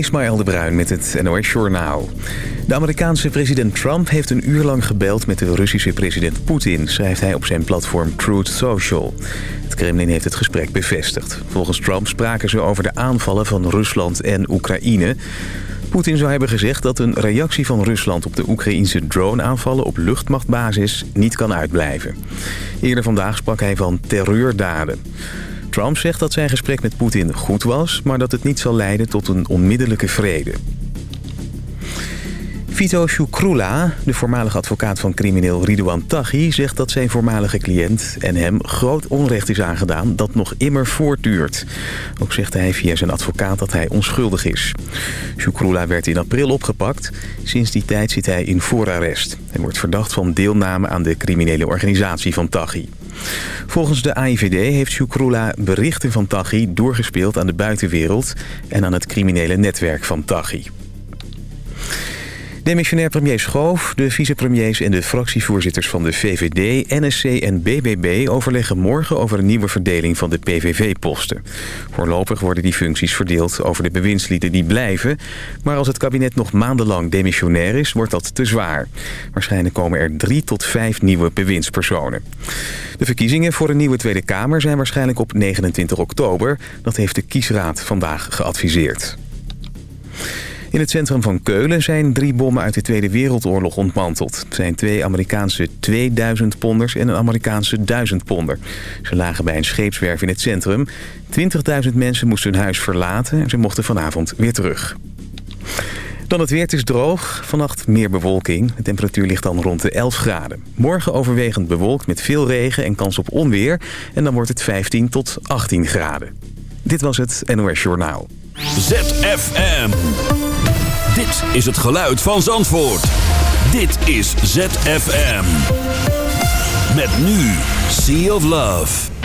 Ismaël de Bruin met het NOS Journaal. De Amerikaanse president Trump heeft een uur lang gebeld met de Russische president Poetin... schrijft hij op zijn platform Truth Social. Het Kremlin heeft het gesprek bevestigd. Volgens Trump spraken ze over de aanvallen van Rusland en Oekraïne. Poetin zou hebben gezegd dat een reactie van Rusland op de Oekraïnse drone-aanvallen op luchtmachtbasis niet kan uitblijven. Eerder vandaag sprak hij van terreurdaden. Trump zegt dat zijn gesprek met Poetin goed was... maar dat het niet zal leiden tot een onmiddellijke vrede. Vito Shukrula, de voormalige advocaat van crimineel Ridouan Taghi... zegt dat zijn voormalige cliënt en hem groot onrecht is aangedaan... dat nog immer voortduurt. Ook zegt hij via zijn advocaat dat hij onschuldig is. Shukrula werd in april opgepakt. Sinds die tijd zit hij in voorarrest. Hij wordt verdacht van deelname aan de criminele organisatie van Taghi. Volgens de AIVD heeft Shukrula berichten van Taghi doorgespeeld aan de buitenwereld... en aan het criminele netwerk van Taghi. Demissionair premier Schoof, de vicepremiers en de fractievoorzitters van de VVD, NSC en BBB overleggen morgen over een nieuwe verdeling van de PVV-posten. Voorlopig worden die functies verdeeld over de bewindslieden die blijven, maar als het kabinet nog maandenlang demissionair is, wordt dat te zwaar. Waarschijnlijk komen er drie tot vijf nieuwe bewindspersonen. De verkiezingen voor een nieuwe Tweede Kamer zijn waarschijnlijk op 29 oktober. Dat heeft de kiesraad vandaag geadviseerd. In het centrum van Keulen zijn drie bommen uit de Tweede Wereldoorlog ontmanteld. Het zijn twee Amerikaanse 2000 ponders en een Amerikaanse 1000 ponder. Ze lagen bij een scheepswerf in het centrum. 20.000 mensen moesten hun huis verlaten en ze mochten vanavond weer terug. Dan het weer, het is droog. Vannacht meer bewolking. De temperatuur ligt dan rond de 11 graden. Morgen overwegend bewolkt met veel regen en kans op onweer. En dan wordt het 15 tot 18 graden. Dit was het NOS Journaal. ZFM. Dit is het geluid van Zandvoort. Dit is ZFM. Met nu Sea of Love.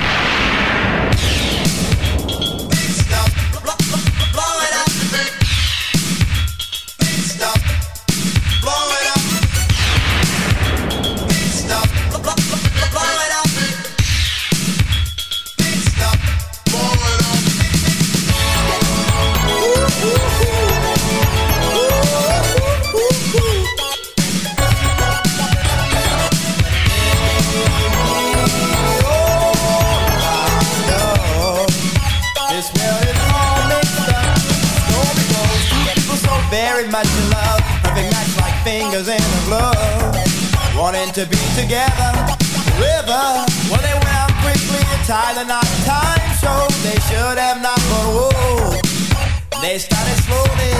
To be together. River, well they went out quickly and tied the knot. Time showed they should have not, but whoa, they started slowly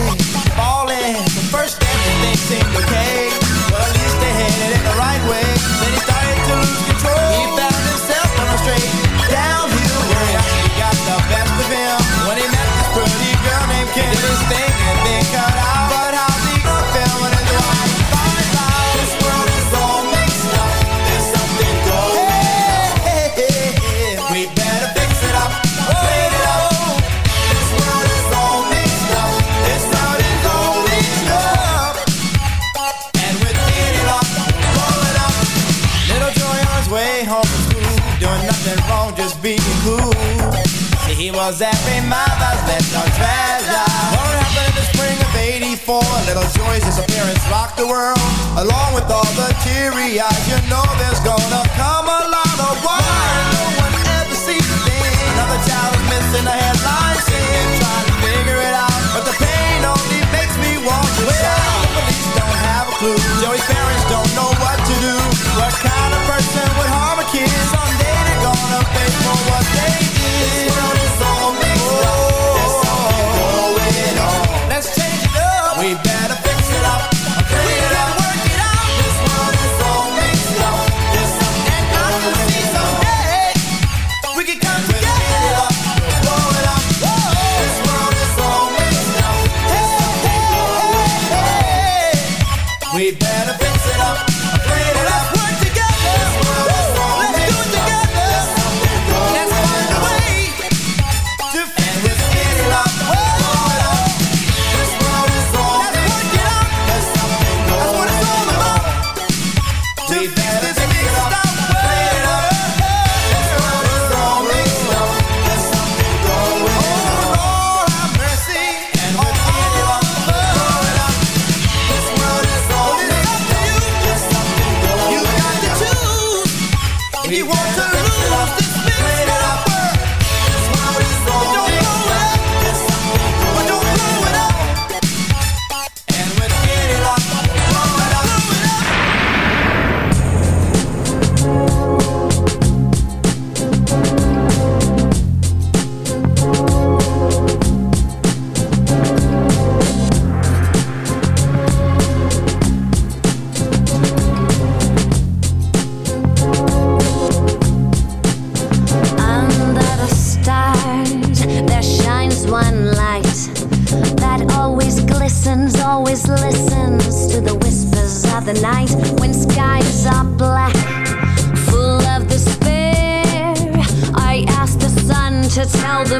falling. The first everything seemed okay, but at least they headed in the right way. Then he started to lose Was every mother's little treasure. What happened in the spring of 84? Little Joy's disappearance rocked the world. Along with all the teary eyes, you know there's gonna come a lot of why no one ever sees a thing. Another child is missing a headline scene. Trying to figure it out, but the pain only makes me want to shout. The police don't have a clue. Joey's parents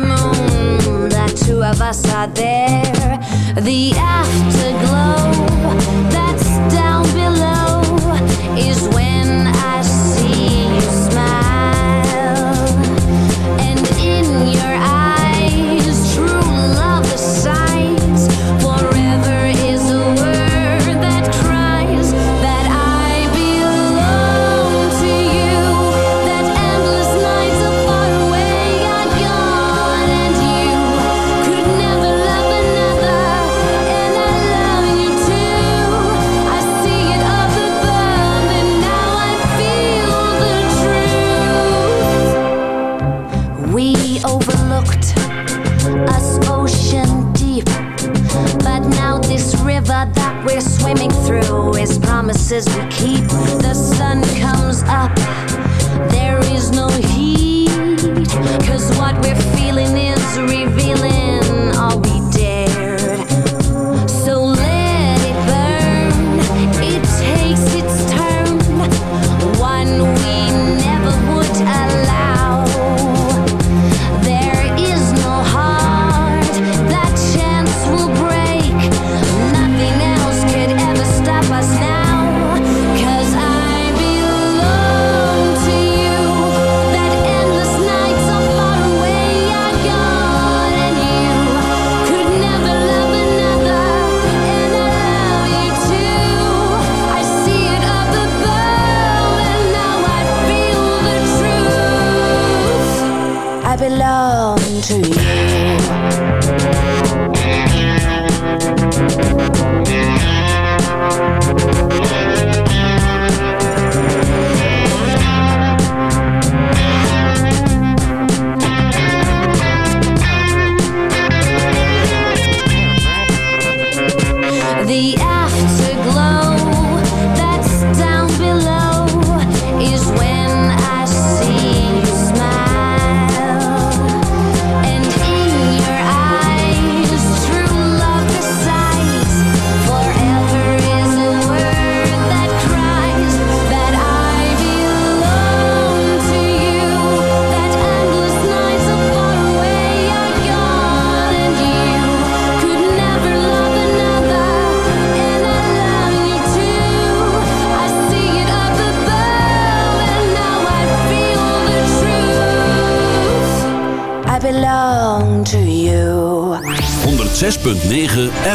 the moon, the two of us are there. The after. century.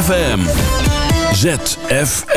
ZFM. ZFM.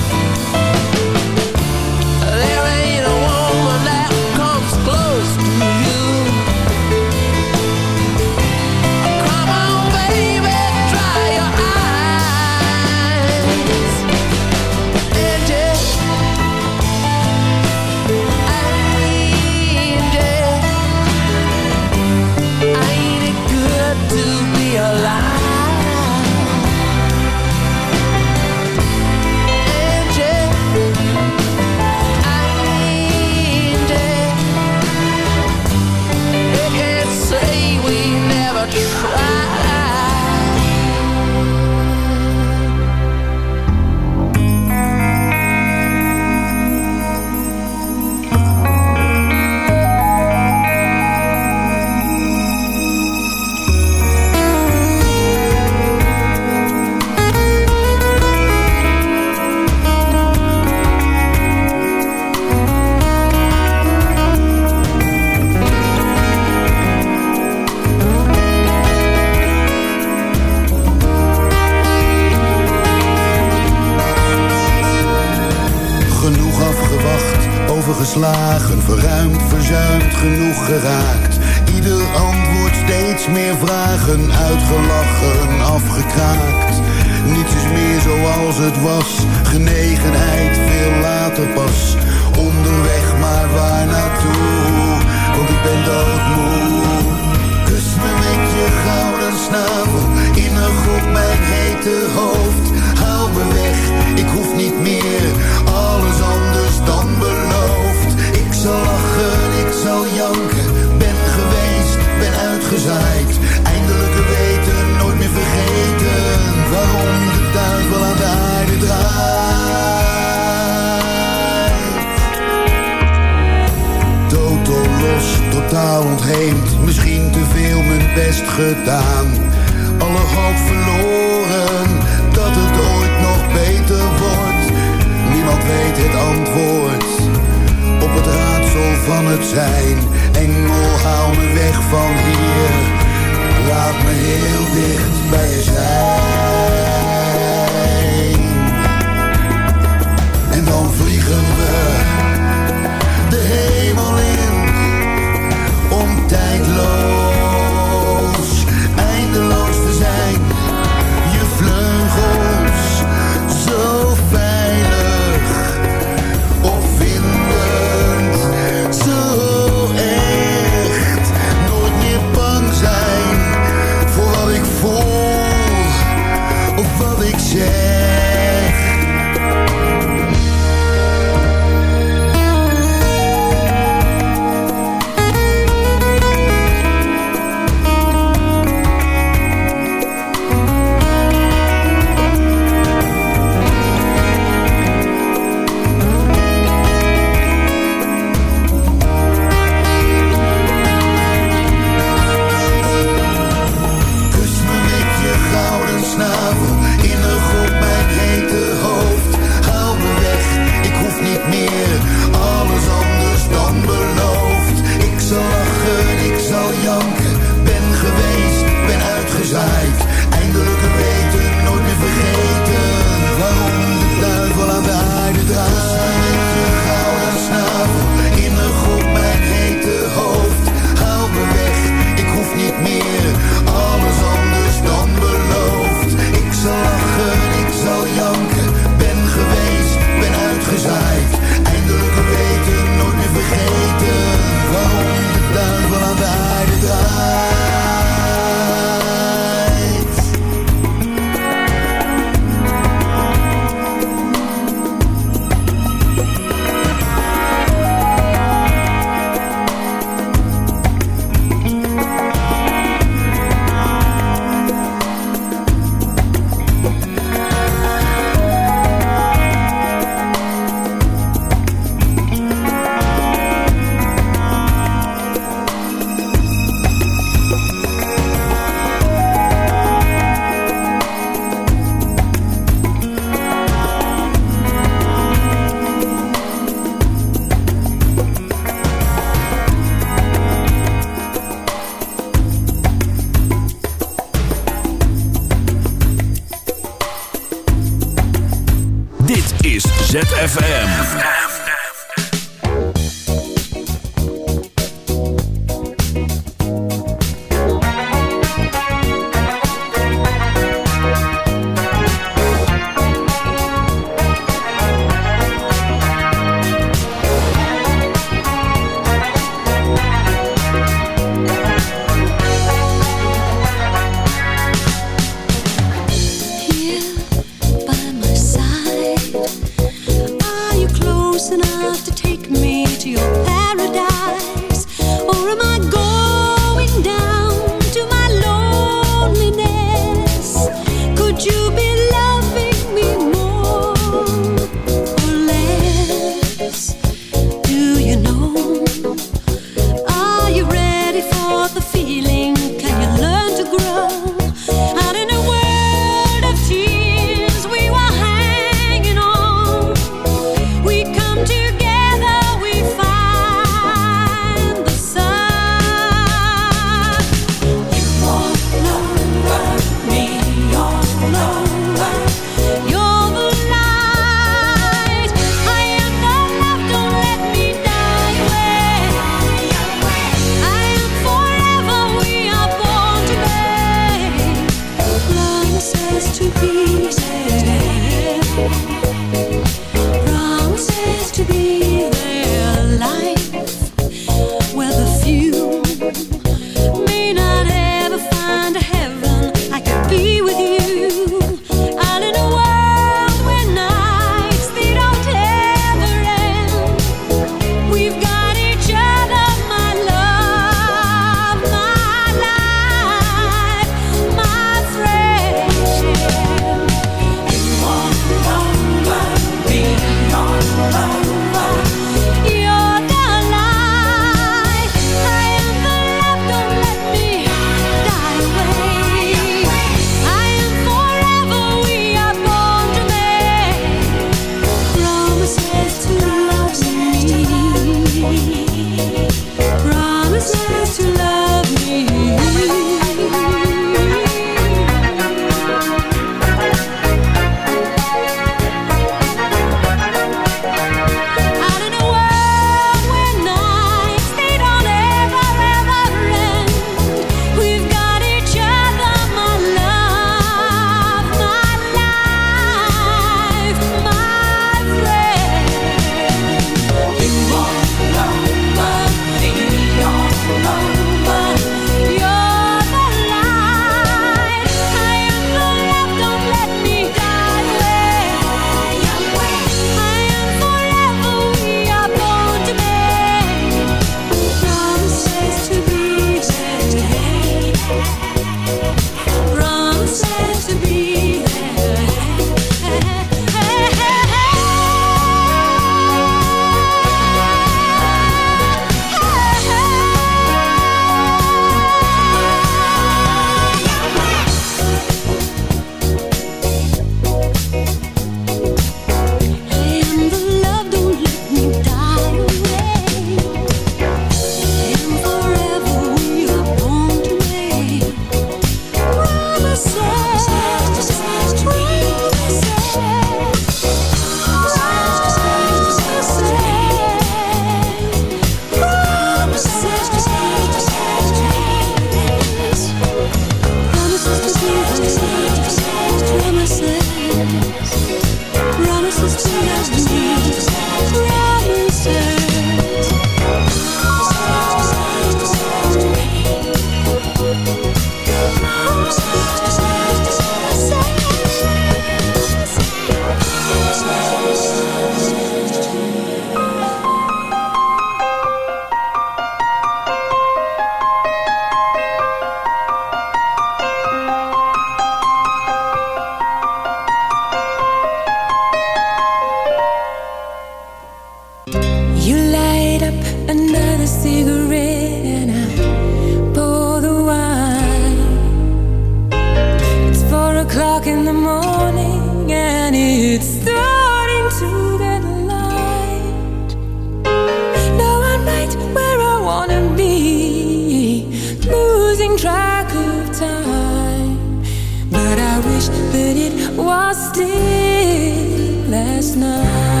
still last night.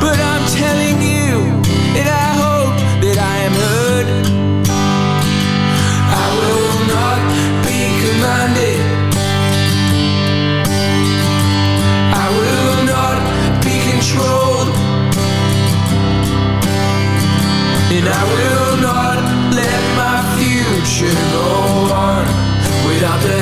but I'm telling you that I hope that I am heard. I will not be commanded. I will not be controlled. And I will not let my future go on without the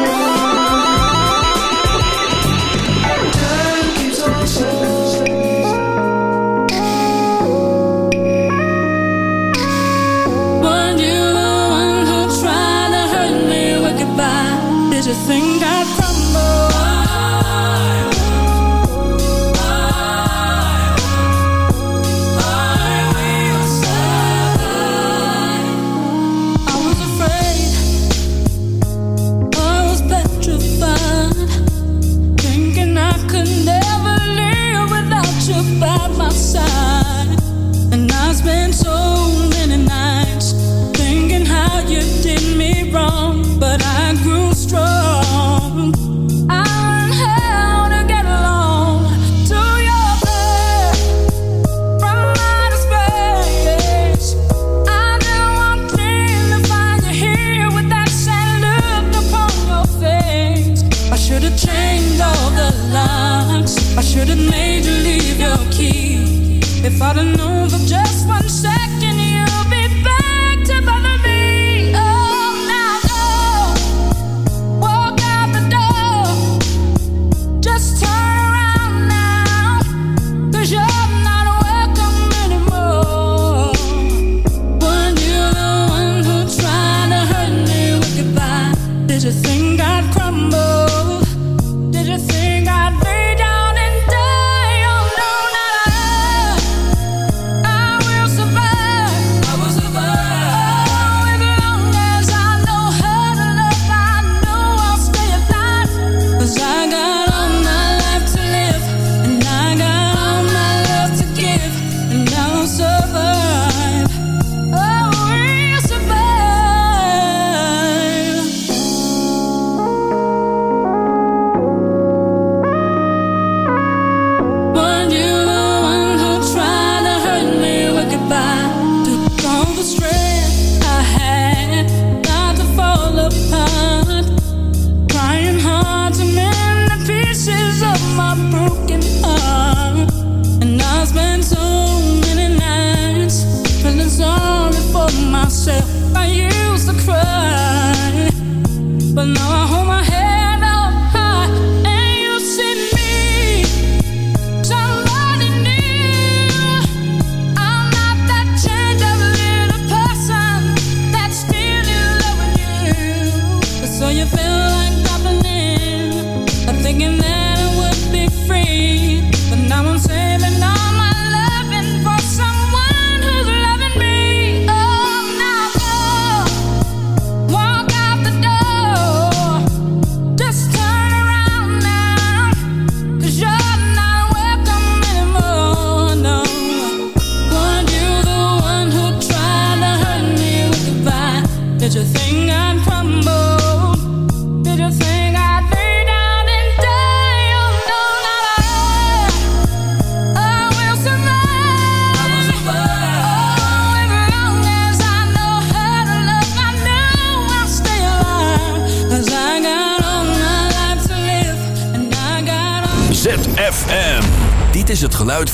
But I know